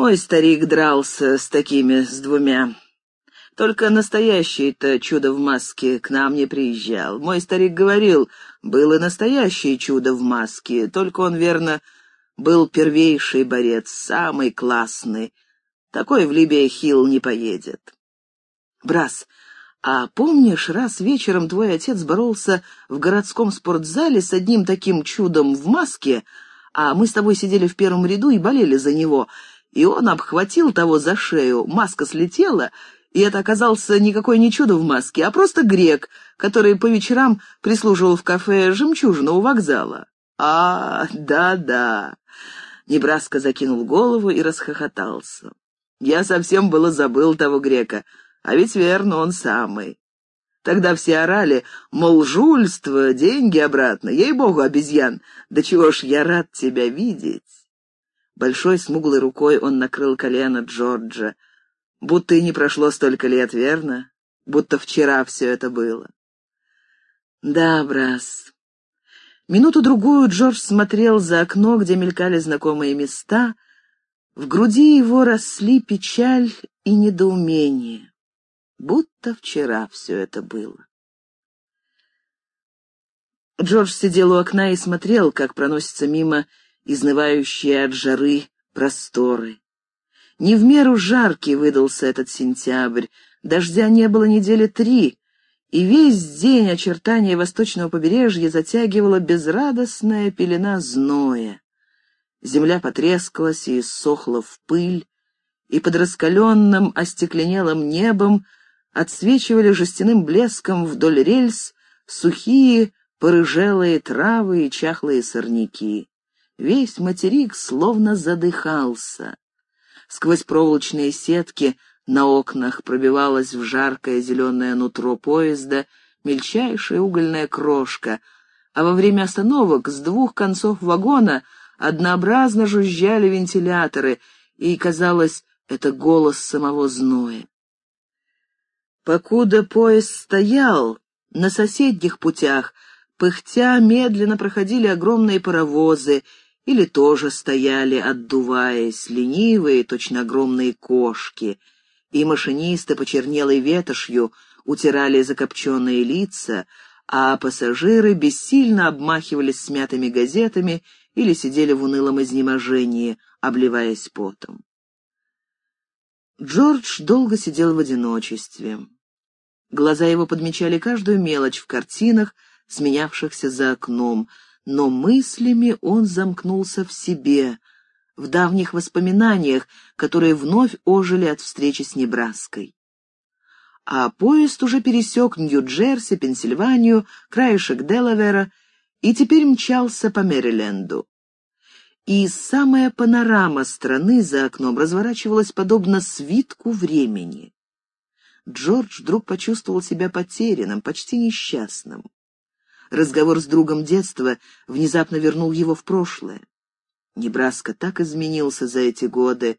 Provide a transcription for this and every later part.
Мой старик дрался с такими, с двумя. Только настоящий-то чудо в маске к нам не приезжал. Мой старик говорил, было настоящее чудо в маске, только он, верно, был первейший борец, самый классный. Такой в Либия Хилл не поедет. Брас, а помнишь, раз вечером твой отец боролся в городском спортзале с одним таким чудом в маске, а мы с тобой сидели в первом ряду и болели за него, и он обхватил того за шею, маска слетела, и это оказался никакой не чудо в маске, а просто грек, который по вечерам прислуживал в кафе «Жемчужина» у вокзала. «А, да-да». Небраска закинул голову и расхохотался. «Я совсем было забыл того грека, а ведь верно, он самый. Тогда все орали, мол, жульство, деньги обратно, ей-богу, обезьян, да чего ж я рад тебя видеть». Большой смуглой рукой он накрыл колено Джорджа. Будто и не прошло столько лет, верно? Будто вчера все это было. Да, Брас. Минуту-другую Джордж смотрел за окно, где мелькали знакомые места. В груди его росли печаль и недоумение. Будто вчера все это было. Джордж сидел у окна и смотрел, как проносятся мимо изнывающие от жары просторы. Не в меру жаркий выдался этот сентябрь, дождя не было недели три, и весь день очертания восточного побережья затягивала безрадостная пелена зноя. Земля потрескалась и сохла в пыль, и под раскаленным остекленелым небом отсвечивали жестяным блеском вдоль рельс сухие порыжелые травы и чахлые сорняки. Весь материк словно задыхался. Сквозь проволочные сетки на окнах пробивалась в жаркое зеленое нутро поезда мельчайшая угольная крошка, а во время остановок с двух концов вагона однообразно жужжали вентиляторы, и, казалось, это голос самого зноя. Покуда поезд стоял, на соседних путях, пыхтя, медленно проходили огромные паровозы, или тоже стояли, отдуваясь, ленивые, точно огромные кошки, и машинисты, почернелой ветошью, утирали закопченные лица, а пассажиры бессильно обмахивались смятыми газетами или сидели в унылом изнеможении, обливаясь потом. Джордж долго сидел в одиночестве. Глаза его подмечали каждую мелочь в картинах, сменявшихся за окном — но мыслями он замкнулся в себе, в давних воспоминаниях, которые вновь ожили от встречи с Небраской. А поезд уже пересек Нью-Джерси, Пенсильванию, краешек Делавера и теперь мчался по Мэриленду. И самая панорама страны за окном разворачивалась подобно свитку времени. Джордж вдруг почувствовал себя потерянным, почти несчастным. Разговор с другом детства внезапно вернул его в прошлое. Небраска так изменился за эти годы,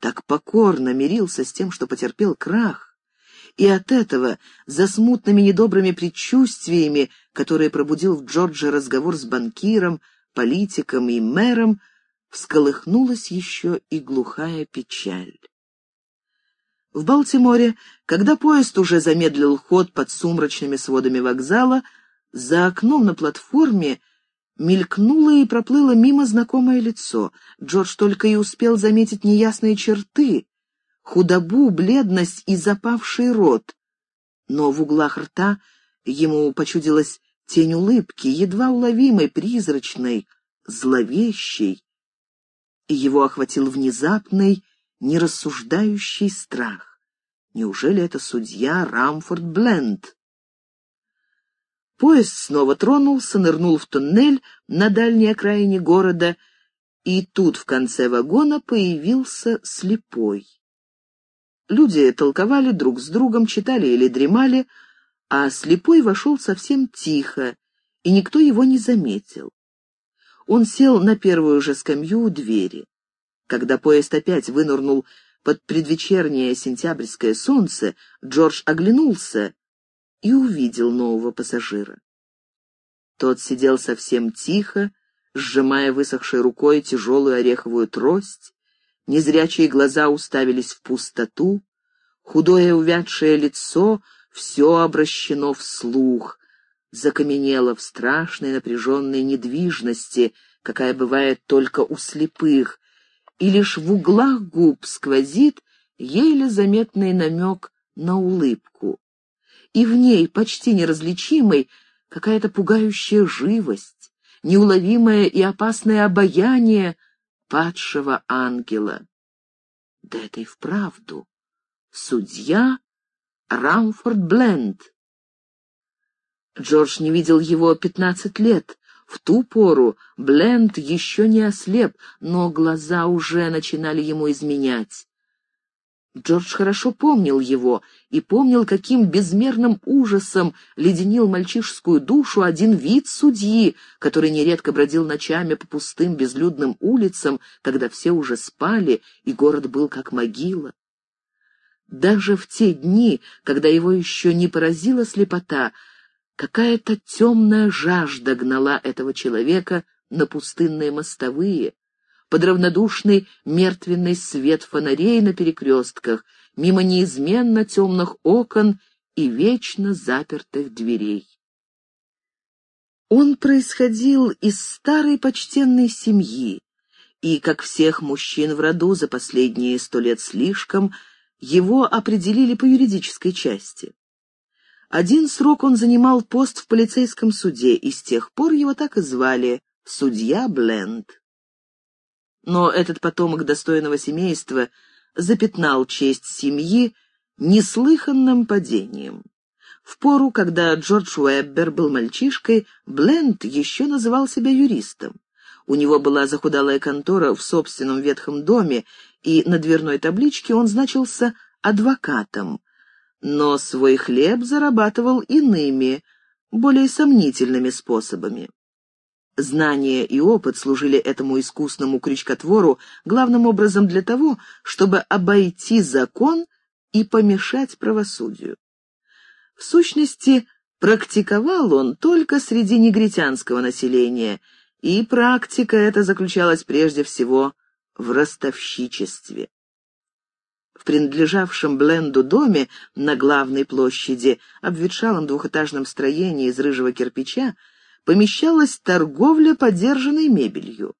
так покорно мирился с тем, что потерпел крах. И от этого, за смутными недобрыми предчувствиями, которые пробудил в Джорджа разговор с банкиром, политиком и мэром, всколыхнулась еще и глухая печаль. В Балтиморе, когда поезд уже замедлил ход под сумрачными сводами вокзала, за окном на платформе мелькнуло и проплыло мимо знакомое лицо. Джордж только и успел заметить неясные черты, худобу, бледность и запавший рот. Но в углах рта ему почудилась тень улыбки, едва уловимой, призрачной, зловещей, и его охватил внезапный, нерассуждающий страх. Неужели это судья Рамфорд Бленд? Поезд снова тронулся, нырнул в туннель на дальней окраине города, и тут в конце вагона появился слепой. Люди толковали друг с другом, читали или дремали, а слепой вошел совсем тихо, и никто его не заметил. Он сел на первую же скамью у двери. Когда поезд опять вынырнул под предвечернее сентябрьское солнце, Джордж оглянулся и увидел нового пассажира. Тот сидел совсем тихо, сжимая высохшей рукой тяжелую ореховую трость, Незрячие глаза уставились в пустоту, худое увядшее лицо все обращено вслух, закаменело в страшной напряженной недвижности, какая бывает только у слепых, и лишь в углах губ сквозит еле заметный намек на улыбку. И в ней, почти неразличимой, какая-то пугающая живость, неуловимое и опасное обаяние падшего ангела. Да это и вправду судья Рамфорд Бленд. Джордж не видел его пятнадцать лет. В ту пору Бленд еще не ослеп, но глаза уже начинали ему изменять. Джордж хорошо помнил его и помнил, каким безмерным ужасом леденил мальчишескую душу один вид судьи, который нередко бродил ночами по пустым безлюдным улицам, когда все уже спали, и город был как могила. Даже в те дни, когда его еще не поразила слепота, какая-то темная жажда гнала этого человека на пустынные мостовые, под равнодушный мертвенный свет фонарей на перекрестках, мимо неизменно темных окон и вечно запертых дверей. Он происходил из старой почтенной семьи, и, как всех мужчин в роду за последние сто лет слишком, его определили по юридической части. Один срок он занимал пост в полицейском суде, и с тех пор его так и звали «Судья Бленд». Но этот потомок достойного семейства запятнал честь семьи неслыханным падением. В пору, когда Джордж Уэббер был мальчишкой, Бленд еще называл себя юристом. У него была захудалая контора в собственном ветхом доме, и на дверной табличке он значился адвокатом, но свой хлеб зарабатывал иными, более сомнительными способами. Знания и опыт служили этому искусному крючкотвору главным образом для того, чтобы обойти закон и помешать правосудию. В сущности, практиковал он только среди негритянского населения, и практика эта заключалась прежде всего в ростовщичестве. В принадлежавшем Бленду доме на главной площади, обветшалом двухэтажном строении из рыжего кирпича, помещалась торговля подержанной мебелью.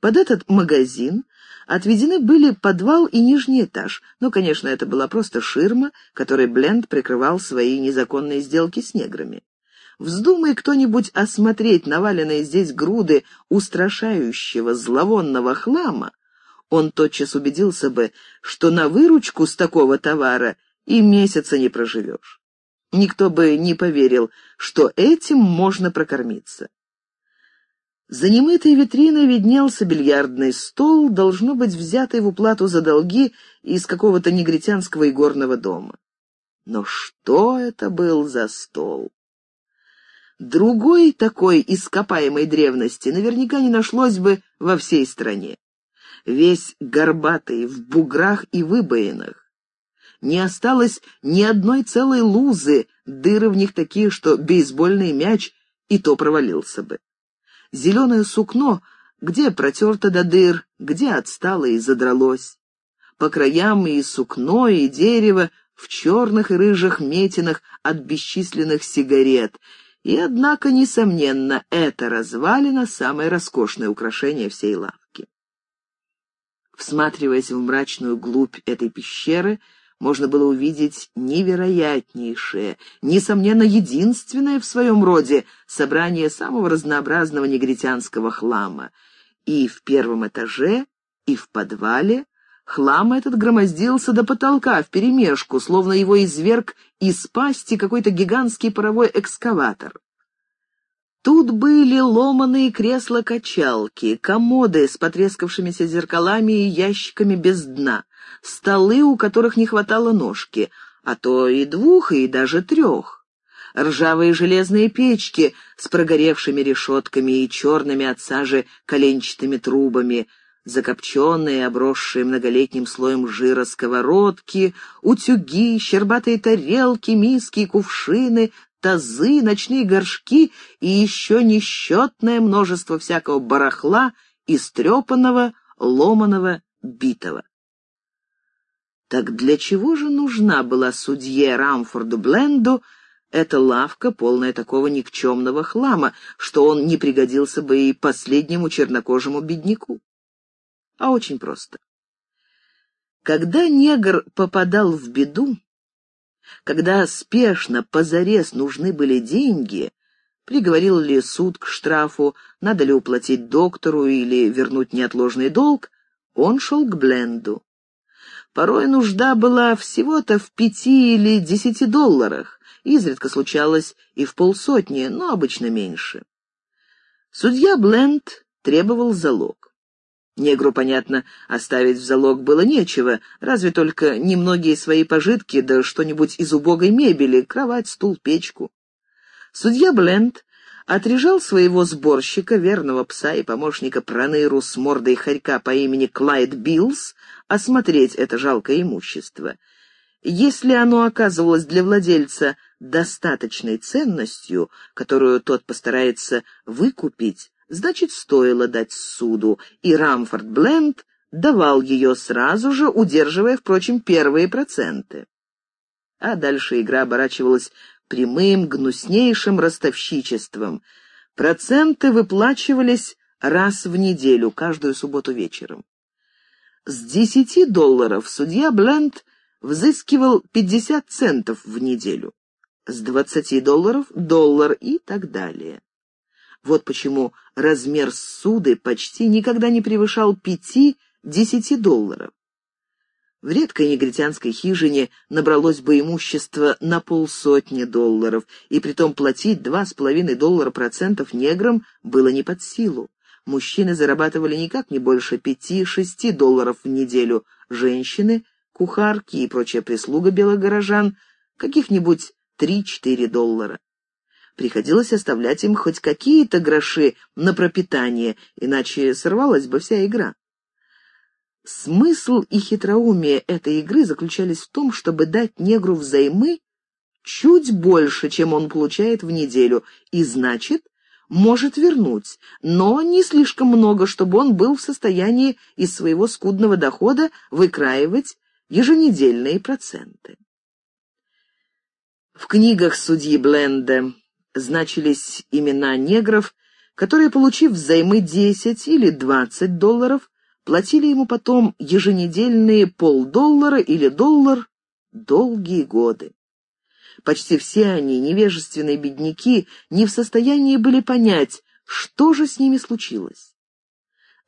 Под этот магазин отведены были подвал и нижний этаж, но, конечно, это была просто ширма, которой Бленд прикрывал свои незаконные сделки с неграми. Вздумай кто-нибудь осмотреть наваленные здесь груды устрашающего зловонного хлама, он тотчас убедился бы, что на выручку с такого товара и месяца не проживешь. Никто бы не поверил, что этим можно прокормиться. За немытой витриной виднелся бильярдный стол, должно быть взятый в уплату за долги из какого-то негритянского игорного дома. Но что это был за стол? Другой такой ископаемой древности наверняка не нашлось бы во всей стране весь горбатый, в буграх и выбоинах. Не осталось ни одной целой лузы, дыры в них такие, что бейсбольный мяч и то провалился бы. Зеленое сукно, где протерто до дыр, где отстало и задралось. По краям и сукно, и дерево, в черных и рыжих метинах от бесчисленных сигарет. И, однако, несомненно, это развалина самое роскошное украшение всей лавки. Всматриваясь в мрачную глубь этой пещеры, можно было увидеть невероятнейшее, несомненно, единственное в своем роде собрание самого разнообразного негритянского хлама. И в первом этаже, и в подвале хлам этот громоздился до потолка вперемешку, словно его изверг из пасти какой-то гигантский паровой экскаватор. Тут были ломаные кресла-качалки, комоды с потрескавшимися зеркалами и ящиками без дна, столы, у которых не хватало ножки, а то и двух, и даже трех. Ржавые железные печки с прогоревшими решетками и черными от сажи коленчатыми трубами, закопченные, обросшие многолетним слоем жира сковородки, утюги, щербатые тарелки, миски и кувшины, тазы, ночные горшки и еще несчетное множество всякого барахла, истрепанного, ломаного, битого. Так для чего же нужна была судье Рамфорду Бленду эта лавка, полная такого никчемного хлама, что он не пригодился бы и последнему чернокожему бедняку? А очень просто. Когда негр попадал в беду, когда спешно, позарез нужны были деньги, приговорил ли суд к штрафу, надо ли уплатить доктору или вернуть неотложный долг, он шел к Бленду. Порой нужда была всего-то в пяти или десяти долларах, изредка случалось и в полсотни, но обычно меньше. Судья Бленд требовал залог. Негру, понятно, оставить в залог было нечего, разве только немногие свои пожитки, да что-нибудь из убогой мебели, кровать, стул, печку. Судья Бленд отрежал своего сборщика, верного пса и помощника Проныру с мордой хорька по имени Клайд Биллс, осмотреть это жалкое имущество. Если оно оказывалось для владельца достаточной ценностью, которую тот постарается выкупить, значит, стоило дать суду, и Рамфорд Бленд давал ее сразу же, удерживая, впрочем, первые проценты. А дальше игра оборачивалась прямым, гнуснейшим ростовщичеством. Проценты выплачивались раз в неделю, каждую субботу вечером. С десяти долларов судья Бленд взыскивал пятьдесят центов в неделю, с двадцати долларов — доллар и так далее. Вот почему размер суды почти никогда не превышал пяти-десяти долларов. В редкой негритянской хижине набралось бы имущество на полсотни долларов, и притом платить два с половиной доллара процентов неграм было не под силу. Мужчины зарабатывали никак не больше пяти-шести долларов в неделю, женщины, кухарки и прочая прислуга белых горожан каких-нибудь три-четыре доллара. Приходилось оставлять им хоть какие-то гроши на пропитание, иначе сорвалась бы вся игра. Смысл и хитроумие этой игры заключались в том, чтобы дать негру взаймы чуть больше, чем он получает в неделю, и, значит, может вернуть, но не слишком много, чтобы он был в состоянии из своего скудного дохода выкраивать еженедельные проценты. В книгах судьи Бленда значились имена негров, которые, получив взаймы 10 или 20 долларов, платили ему потом еженедельные полдоллара или доллар долгие годы. Почти все они, невежественные бедняки, не в состоянии были понять, что же с ними случилось.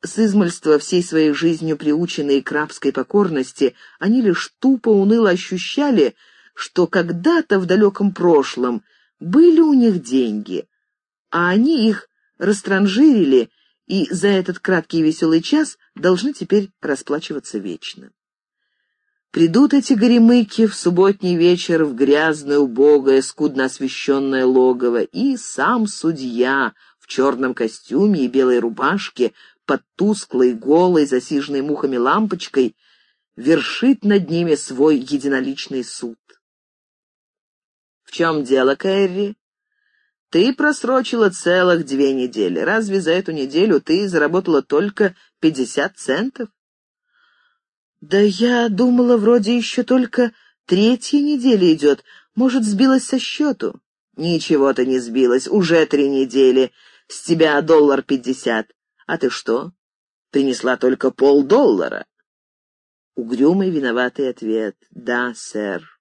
С измольства всей своей жизнью приученные к рабской покорности, они лишь тупо уныло ощущали, что когда-то в далеком прошлом были у них деньги, а они их растранжирили и за этот краткий и веселый час должны теперь расплачиваться вечно. Придут эти горемыки в субботний вечер в грязное, убогое, скудно освещенное логово, и сам судья в черном костюме и белой рубашке под тусклой, голой, засиженной мухами лампочкой вершит над ними свой единоличный суд. «В чем дело, Кэрри?» Ты просрочила целых две недели. Разве за эту неделю ты заработала только пятьдесят центов? Да я думала, вроде еще только третья неделя идет. Может, сбилась со счету? Ничего ты не сбилась, уже три недели. С тебя доллар пятьдесят. А ты что? Принесла только полдоллара. Угрюмый виноватый ответ. Да, сэр.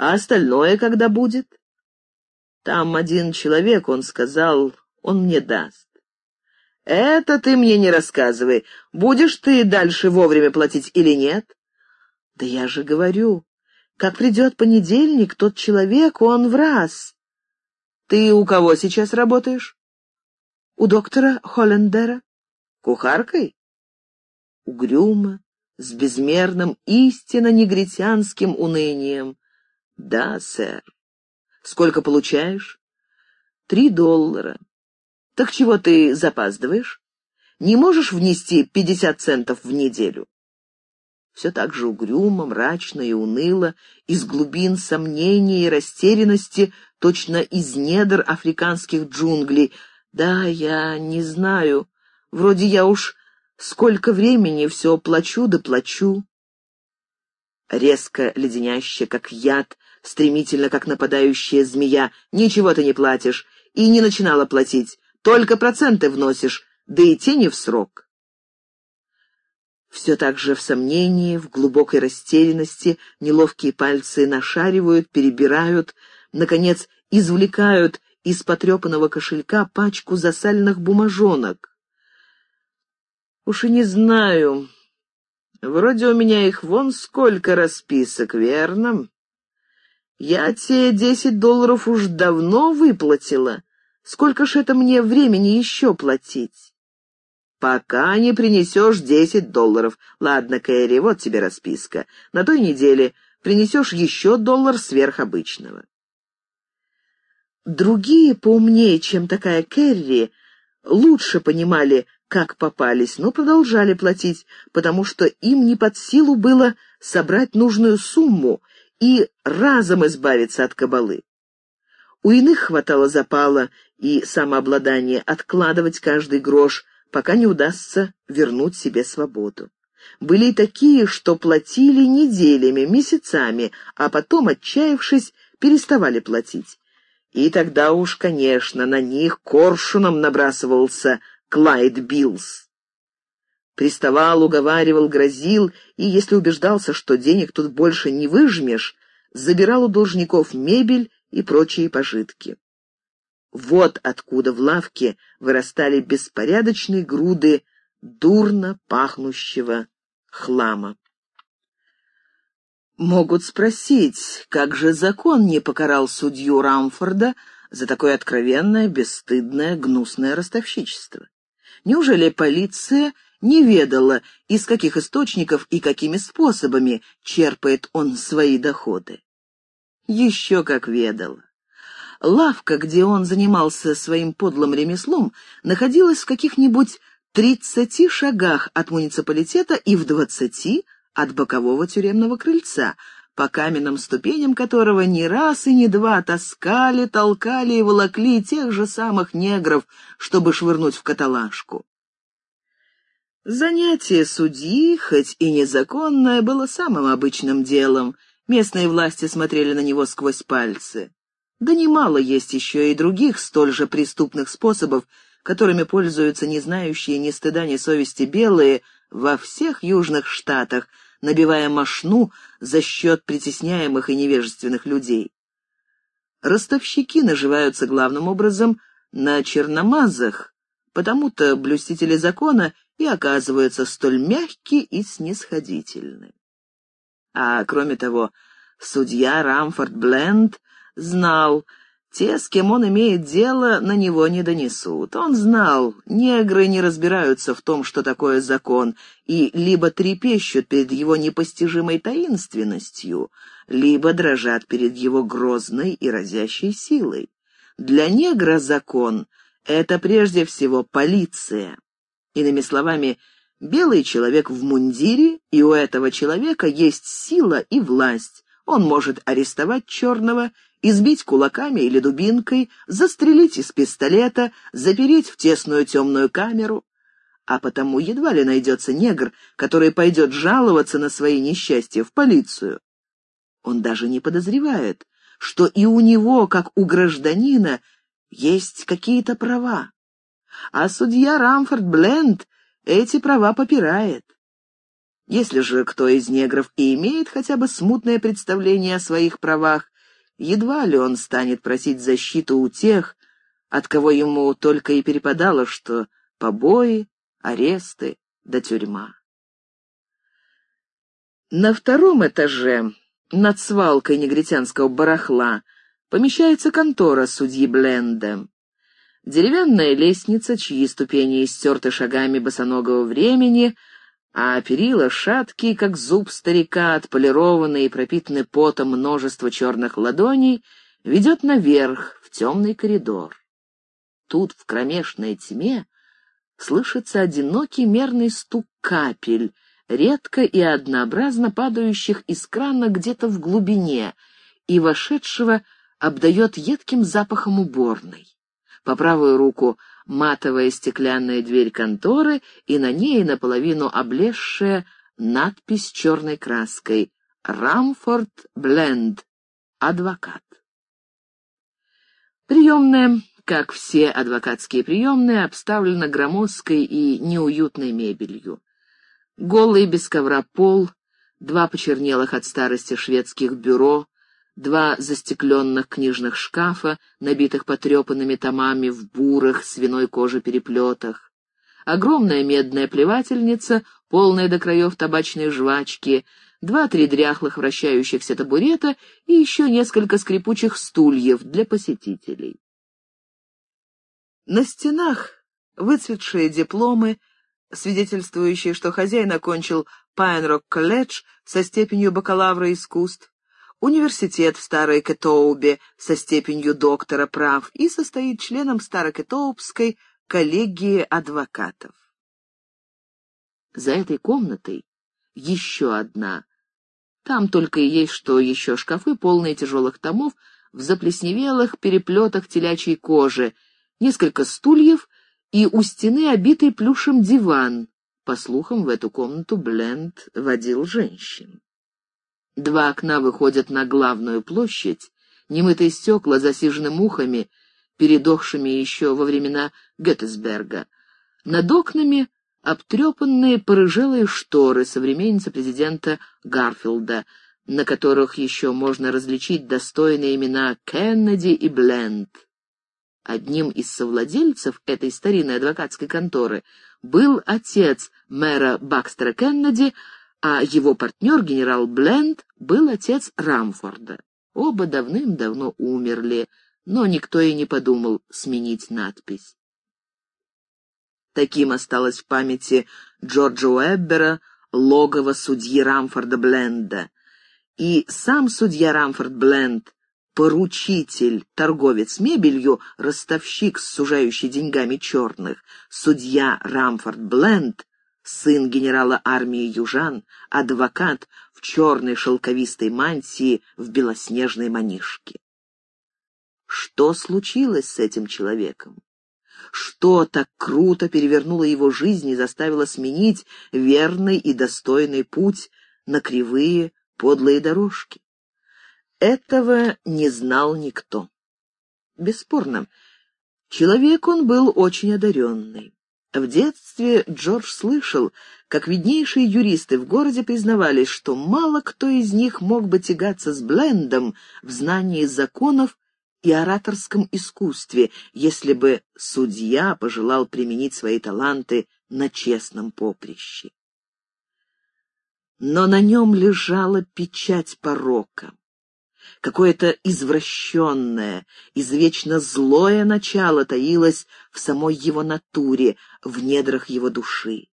А остальное когда будет? Там один человек, он сказал, он мне даст. Это ты мне не рассказывай. Будешь ты дальше вовремя платить или нет? Да я же говорю, как придет понедельник, тот человек, он в раз. Ты у кого сейчас работаешь? У доктора Холлендера. Кухаркой? Угрюмо, с безмерным, истинно негритянским унынием. Да, сэр. Сколько получаешь? Три доллара. Так чего ты запаздываешь? Не можешь внести пятьдесят центов в неделю? Все так же угрюмо, мрачно и уныло, из глубин сомнения и растерянности, точно из недр африканских джунглей. Да, я не знаю. Вроде я уж Сколько времени все плачу да плачу. Резко леденяще, как яд, стремительно, как нападающая змея. Ничего ты не платишь. И не начинала платить. Только проценты вносишь, да и те в срок. Все так же в сомнении, в глубокой растерянности, неловкие пальцы нашаривают, перебирают, наконец, извлекают из потрепанного кошелька пачку засальных бумажонок. Уж и не знаю. Вроде у меня их вон сколько расписок, верно? Я те десять долларов уж давно выплатила. Сколько ж это мне времени еще платить? Пока не принесешь десять долларов. Ладно, Кэрри, вот тебе расписка. На той неделе принесешь еще доллар сверх обычного. Другие, поумнее, чем такая Кэрри, лучше понимали, как попались, но продолжали платить, потому что им не под силу было собрать нужную сумму и разом избавиться от кабалы. У иных хватало запала и самообладания откладывать каждый грош, пока не удастся вернуть себе свободу. Были и такие, что платили неделями, месяцами, а потом, отчаявшись, переставали платить. И тогда уж, конечно, на них коршуном набрасывался Клайд Биллс. Приставал, уговаривал, грозил, и, если убеждался, что денег тут больше не выжмешь, забирал у должников мебель и прочие пожитки. Вот откуда в лавке вырастали беспорядочные груды дурно пахнущего хлама. Могут спросить, как же закон не покарал судью Рамфорда за такое откровенное, бесстыдное, гнусное ростовщичество? Неужели полиция не ведала, из каких источников и какими способами черпает он свои доходы? Еще как ведала. Лавка, где он занимался своим подлым ремеслом, находилась в каких-нибудь тридцати шагах от муниципалитета и в двадцати от бокового тюремного крыльца, по каменным ступеням которого не раз и не два таскали, толкали и волокли тех же самых негров, чтобы швырнуть в каталажку. Занятие судьи, хоть и незаконное, было самым обычным делом. Местные власти смотрели на него сквозь пальцы. Да немало есть еще и других столь же преступных способов, которыми пользуются не знающие ни стыда, ни совести белые во всех южных штатах, набивая мошну за счет притесняемых и невежественных людей. Ростовщики наживаются главным образом на черномазах, потому-то блюстители закона и оказываются столь мягкие и снисходительны. А кроме того, судья Рамфорд Бленд знал, те, с кем он имеет дело, на него не донесут. Он знал, негры не разбираются в том, что такое закон, и либо трепещут перед его непостижимой таинственностью, либо дрожат перед его грозной и разящей силой. Для негра закон — это прежде всего полиция. Иными словами, белый человек в мундире, и у этого человека есть сила и власть. Он может арестовать черного избить кулаками или дубинкой, застрелить из пистолета, запереть в тесную темную камеру. А потому едва ли найдется негр, который пойдет жаловаться на свои несчастья в полицию. Он даже не подозревает, что и у него, как у гражданина, есть какие-то права. А судья Рамфорд Бленд эти права попирает. Если же кто из негров и имеет хотя бы смутное представление о своих правах, Едва ли он станет просить защиту у тех, от кого ему только и перепадало, что побои, аресты да тюрьма. На втором этаже, над свалкой негритянского барахла, помещается контора судьи Бленда. Деревянная лестница, чьи ступени истерты шагами босоногого времени — а перила шаткие, как зуб старика, отполированные и пропитаны потом множество черных ладоней, ведет наверх, в темный коридор. Тут, в кромешной тьме, слышится одинокий мерный стук капель, редко и однообразно падающих из крана где-то в глубине, и вошедшего обдает едким запахом уборной. По правую руку матовая стеклянная дверь конторы и на ней наполовину облезшая надпись черной краской «Рамфорд Бленд. Адвокат». Приемная, как все адвокатские приемные, обставлена громоздкой и неуютной мебелью. Голый без ковра пол, два почернелых от старости шведских бюро, два застекленных книжных шкафа, набитых потрепанными томами в бурых свиной кожи переплетах, огромная медная плевательница, полная до краев табачной жвачки, два-три дряхлых вращающихся табурета и еще несколько скрипучих стульев для посетителей. На стенах выцветшие дипломы, свидетельствующие, что хозяин окончил Пайнрок-колледж со степенью бакалавра искусств, университет в Старой Кетоубе со степенью доктора прав и состоит членом Старокетоубской коллегии адвокатов. За этой комнатой еще одна. Там только и есть что еще шкафы, полные тяжелых томов, в заплесневелых переплетах телячьей кожи, несколько стульев и у стены обитый плюшем диван. По слухам, в эту комнату Бленд водил женщин. Два окна выходят на главную площадь, немытые стекла засижены мухами, передохшими еще во времена Геттесберга. Над окнами обтрепанные порыжелые шторы современницы президента Гарфилда, на которых еще можно различить достойные имена Кеннеди и Бленд. Одним из совладельцев этой старинной адвокатской конторы был отец мэра Бакстера Кеннеди, а его партнер, генерал Бленд, был отец Рамфорда. Оба давным-давно умерли, но никто и не подумал сменить надпись. Таким осталось в памяти Джорджа Уэббера логово судьи Рамфорда Бленда. И сам судья Рамфорд Бленд, поручитель, торговец мебелью, ростовщик с сужающей деньгами черных, судья Рамфорд Бленд сын генерала армии южан, адвокат в черной шелковистой мантии в белоснежной манишке. Что случилось с этим человеком? Что так круто перевернуло его жизнь и заставило сменить верный и достойный путь на кривые, подлые дорожки? Этого не знал никто. Бесспорно, человек он был очень одаренный. В детстве Джордж слышал, как виднейшие юристы в городе признавались, что мало кто из них мог бы тягаться с Блендом в знании законов и ораторском искусстве, если бы судья пожелал применить свои таланты на честном поприще. Но на нем лежала печать порока какое-то извращенное, извечно злое начало таилось в самой его натуре, в недрах его души.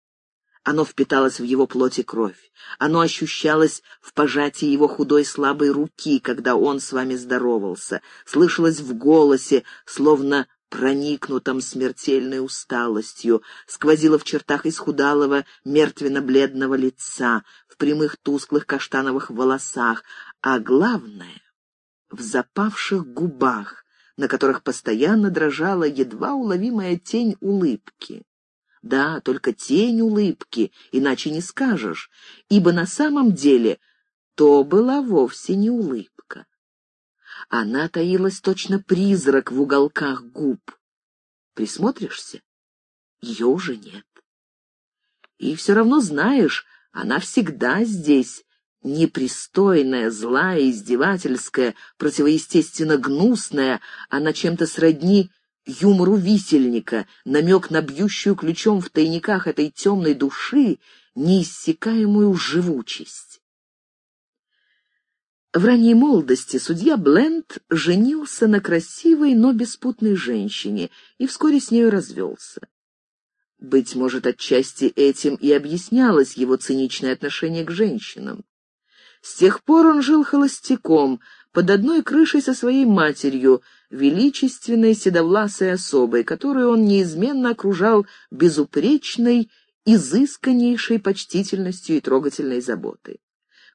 Оно впиталось в его плоть и кровь. Оно ощущалось в пожатии его худой слабой руки, когда он с вами здоровался, слышалось в голосе, словно проникнутом смертельной усталостью, сквозило в чертах исхудалого, мертвенно-бледного лица, в прямых тусклых каштановых волосах, а главное в запавших губах, на которых постоянно дрожала едва уловимая тень улыбки. Да, только тень улыбки, иначе не скажешь, ибо на самом деле то была вовсе не улыбка. Она таилась точно призрак в уголках губ. Присмотришься? Ее уже нет. И все равно знаешь, она всегда здесь, непристойная, злая, издевательская, противоестественно гнусная, она чем-то сродни юмору висельника, намек на бьющую ключом в тайниках этой темной души неиссякаемую живучесть. В ранней молодости судья Бленд женился на красивой, но беспутной женщине и вскоре с нею развелся. Быть может, отчасти этим и объяснялось его циничное отношение к женщинам. С тех пор он жил холостяком, под одной крышей со своей матерью, величественной седовласой особой, которую он неизменно окружал безупречной, изысканнейшей почтительностью и трогательной заботой.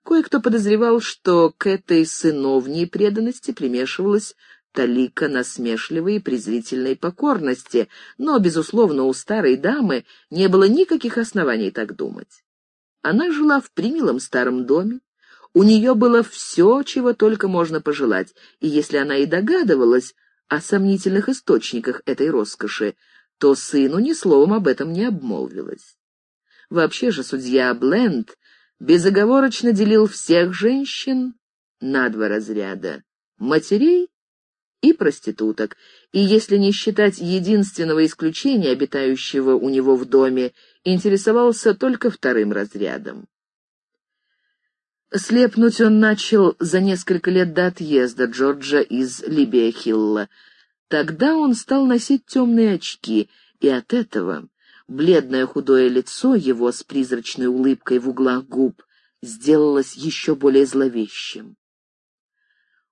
Кое-кто подозревал, что к этой сыновней преданности примешивалась талика насмешливой и презрительной покорности, но, безусловно, у старой дамы не было никаких оснований так думать. Она жила в примилом старом доме, у нее было все, чего только можно пожелать, и если она и догадывалась о сомнительных источниках этой роскоши, то сыну ни словом об этом не обмолвилась. Вообще же судья Бленд безоговорочно делил всех женщин на два разряда — матерей и проституток, и если не считать единственного исключения, обитающего у него в доме, интересовался только вторым разрядом. Слепнуть он начал за несколько лет до отъезда Джорджа из Либия-Хилла. Тогда он стал носить темные очки, и от этого бледное худое лицо его с призрачной улыбкой в углах губ сделалось еще более зловещим.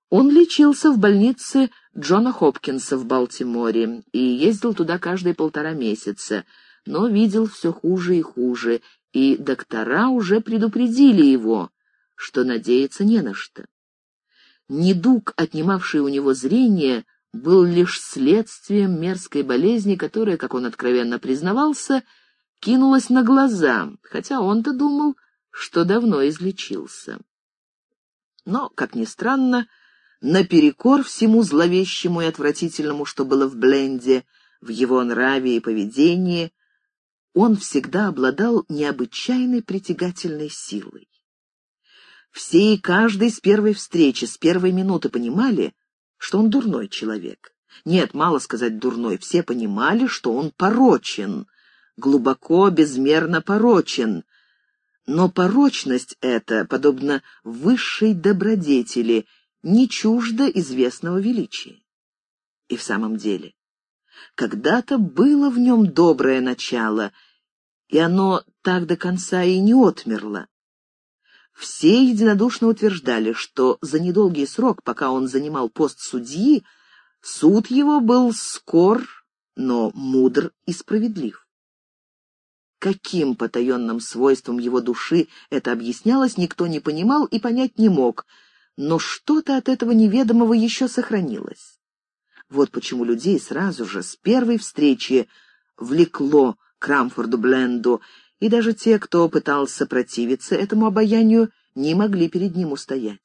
Он лечился в больнице Джона Хопкинса в Балтиморе и ездил туда каждые полтора месяца, но видел все хуже и хуже, и доктора уже предупредили его, что надеяться не на что. Недуг, отнимавший у него зрение, был лишь следствием мерзкой болезни, которая, как он откровенно признавался, кинулась на глаза, хотя он-то думал, что давно излечился. Но, как ни странно, наперекор всему зловещему и отвратительному, что было в Бленде, в его нраве и поведении, он всегда обладал необычайной притягательной силой. Все и каждый с первой встречи, с первой минуты понимали, что он дурной человек. Нет, мало сказать дурной, все понимали, что он порочен, глубоко, безмерно порочен. Но порочность эта, подобно высшей добродетели, не чужда известного величия. И в самом деле, когда-то было в нем доброе начало, и оно так до конца и не отмерло. Все единодушно утверждали, что за недолгий срок, пока он занимал пост судьи, суд его был скор, но мудр и справедлив. Каким потаенным свойством его души это объяснялось, никто не понимал и понять не мог, но что-то от этого неведомого еще сохранилось. Вот почему людей сразу же, с первой встречи, влекло к Рамфорду Бленду, и даже те, кто пытался противиться этому обаянию, не могли перед ним устоять.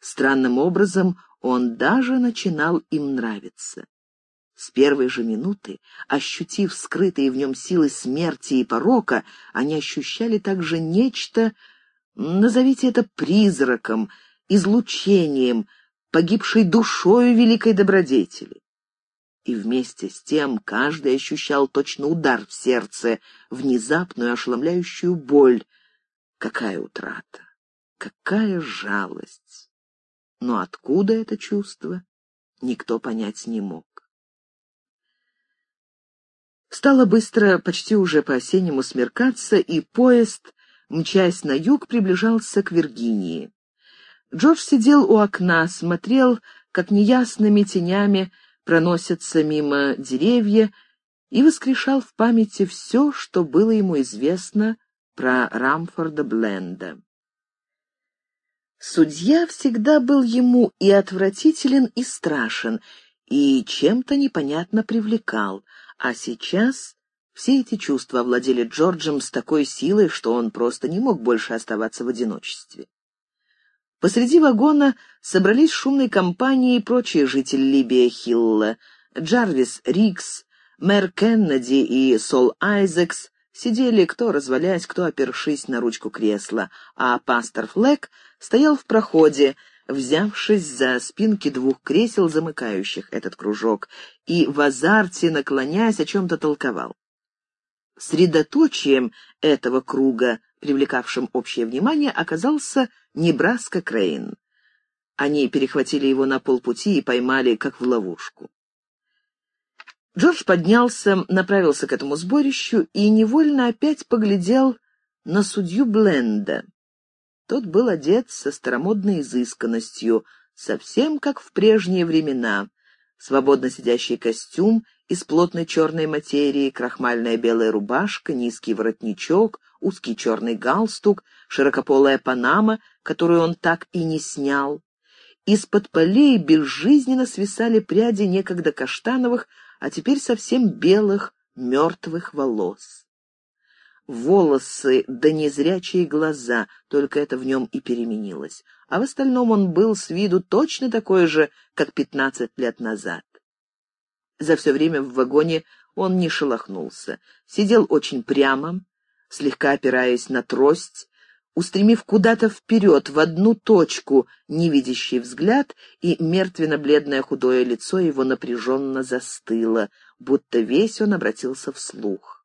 Странным образом он даже начинал им нравиться. С первой же минуты, ощутив скрытые в нем силы смерти и порока, они ощущали также нечто, назовите это призраком, излучением, погибшей душою великой добродетели. И вместе с тем каждый ощущал точно удар в сердце, внезапную ошеломляющую боль. Какая утрата! Какая жалость! Но откуда это чувство, никто понять не мог. Стало быстро, почти уже по-осеннему смеркаться, и поезд, мчась на юг, приближался к Виргинии. Джордж сидел у окна, смотрел, как неясными тенями проносятся мимо деревья, и воскрешал в памяти все, что было ему известно про Рамфорда Бленда. Судья всегда был ему и отвратителен, и страшен, и чем-то непонятно привлекал, а сейчас все эти чувства овладели Джорджем с такой силой, что он просто не мог больше оставаться в одиночестве. Посреди вагона собрались шумной компанией прочие жители Либия Хилла, Джарвис Рикс, мэр Кеннеди и Сол Айзекс сидели кто развалясь, кто опершись на ручку кресла, а пастор Флэк стоял в проходе, взявшись за спинки двух кресел, замыкающих этот кружок, и в азарте, наклоняясь, о чем-то толковал. Средоточием этого круга, привлекавшим общее внимание, оказался Небраска Крейн. Они перехватили его на полпути и поймали, как в ловушку. Джордж поднялся, направился к этому сборищу и невольно опять поглядел на судью Бленда. Тот был одет со старомодной изысканностью, совсем как в прежние времена. Свободно сидящий костюм из плотной черной материи, крахмальная белая рубашка, низкий воротничок, узкий черный галстук, широкополая панама, которую он так и не снял, из-под полей безжизненно свисали пряди некогда каштановых, а теперь совсем белых, мертвых волос. Волосы да незрячие глаза, только это в нем и переменилось. А в остальном он был с виду точно такой же, как пятнадцать лет назад. За все время в вагоне он не шелохнулся, сидел очень прямо, слегка опираясь на трость, устремив куда-то вперед, в одну точку, невидящий взгляд, и мертвенно-бледное худое лицо его напряженно застыло, будто весь он обратился вслух.